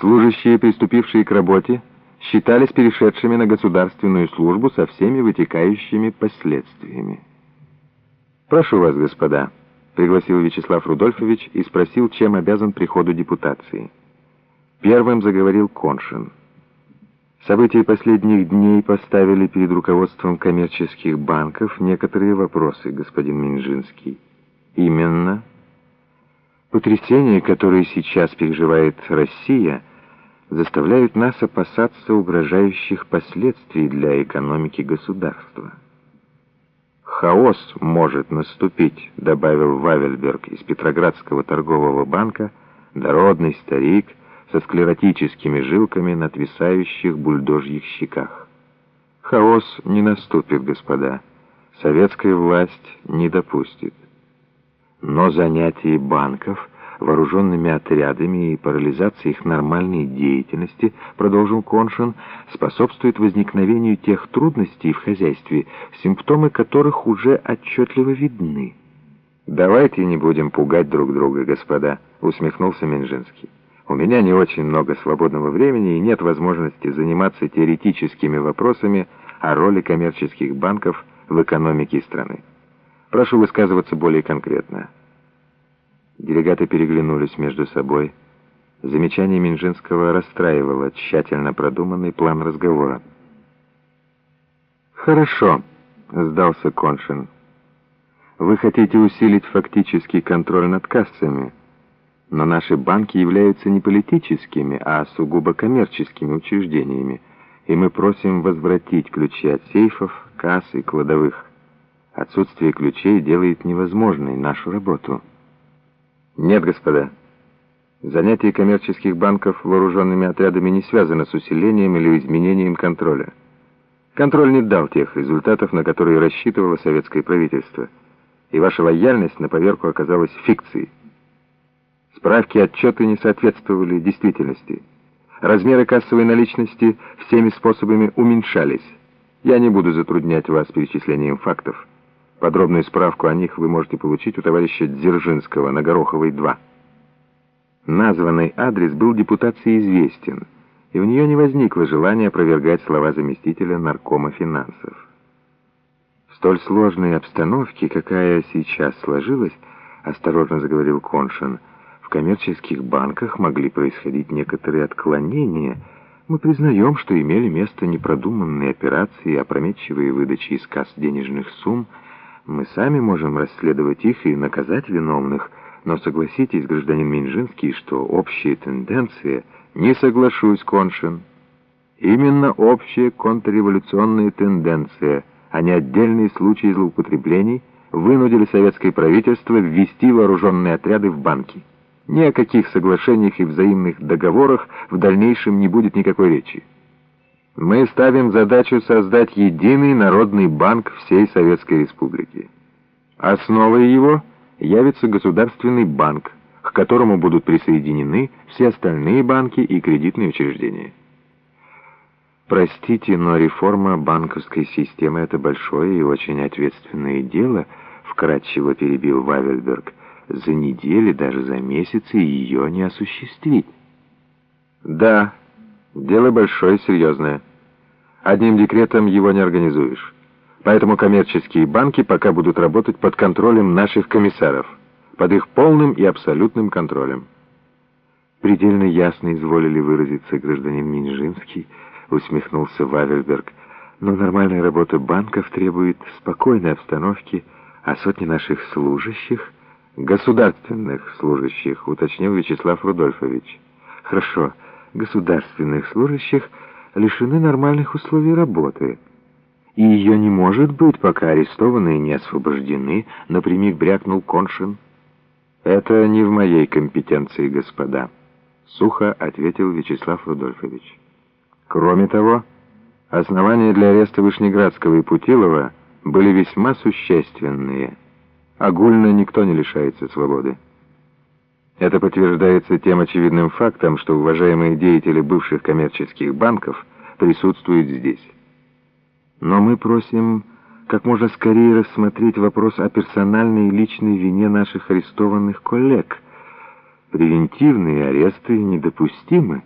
Служащие, приступившие к работе, считались перешедшими на государственную службу со всеми вытекающими последствиями. «Прошу вас, господа», — пригласил Вячеслав Рудольфович и спросил, чем обязан приходу депутации. Первым заговорил Коншин. События последних дней поставили перед руководством коммерческих банков некоторые вопросы, господин Минжинский. Именно потрясения, которые сейчас переживает Россия, заставляют нас опасаться угрожающих последствий для экономики государства. «Хаос может наступить», — добавил Вавельберг из Петроградского торгового банка, дородный старик со склеротическими жилками на отвисающих бульдожьих щеках. «Хаос не наступит, господа. Советская власть не допустит. Но занятие банков — вооруженными отрядами и парализацией их нормальной деятельности, продолжил Коншин, способствует возникновению тех трудностей в хозяйстве, симптомы которых уже отчетливо видны. «Давайте не будем пугать друг друга, господа», — усмехнулся Минжинский. «У меня не очень много свободного времени и нет возможности заниматься теоретическими вопросами о роли коммерческих банков в экономике страны. Прошу высказываться более конкретно». Делегаты переглянулись между собой. Замечание Минжинского расстраивало тщательно продуманный план разговора. «Хорошо», — сдался Коншин. «Вы хотите усилить фактический контроль над кассами, но наши банки являются не политическими, а сугубо коммерческими учреждениями, и мы просим возвратить ключи от сейфов, касс и кладовых. Отсутствие ключей делает невозможной нашу работу». Нет, господа. Занятие коммерческих банков вооруженными отрядами не связано с усилением или изменением контроля. Контроль не дал тех результатов, на которые рассчитывало советское правительство, и ваша лояльность на поверку оказалась фикцией. Справки и отчеты не соответствовали действительности. Размеры кассовой наличности всеми способами уменьшались. Я не буду затруднять вас перечислением фактов. Подробную справку о них вы можете получить у товарища Дзержинского на Гороховой 2. Названный адрес был депутации известен, и у нее не возникло желания опровергать слова заместителя наркома финансов. В столь сложной обстановке, какая сейчас сложилась, осторожно заговорил Коншин, в коммерческих банках могли происходить некоторые отклонения. Мы признаем, что имели место непродуманные операции, опрометчивые выдачи из касс денежных сумм, мы сами можем расследовать их и наказать виновных, но согласитесь, гражданин Минжинский, что общая тенденция... Не соглашусь, Коншин. Именно общая контрреволюционная тенденция, а не отдельные случаи злоупотреблений, вынудили советское правительство ввести вооруженные отряды в банки. Ни о каких соглашениях и взаимных договорах в дальнейшем не будет никакой речи. Мы ставим задачу создать единый народный банк всей Советской Республики. Основой его явится государственный банк, к которому будут присоединены все остальные банки и кредитные учреждения. Простите, но реформа банковской системы — это большое и очень ответственное дело, вкратчиво перебил Вавельберг. За недели, даже за месяцы ее не осуществить. Да, дело большое и серьезное. Одним декретом его не организуешь. Поэтому коммерческие банки пока будут работать под контролем наших комиссаров, под их полным и абсолютным контролем. Предельно ясно изволили выразиться гражданин Минжинский, усмехнулся Вавельберг. Но нормальная работа банков требует спокойной обстановки, а сотни наших служащих, государственных служащих, уточнил Вячеслав Рудольфович. Хорошо, государственных служащих — лишены нормальных условий работы. И ее не может быть, пока арестованные не освобождены, напрямик брякнул Коншин. «Это не в моей компетенции, господа», — сухо ответил Вячеслав Рудольфович. «Кроме того, основания для ареста Вышнеградского и Путилова были весьма существенные. Огульно никто не лишается свободы. Это подтверждается тем очевидным фактом, что уважаемые деятели бывших коммерческих банков присутствуют здесь. Но мы просим как можно скорее рассмотреть вопрос о персональной и личной вине наших арестованных коллег. Превентивные аресты недопустимы.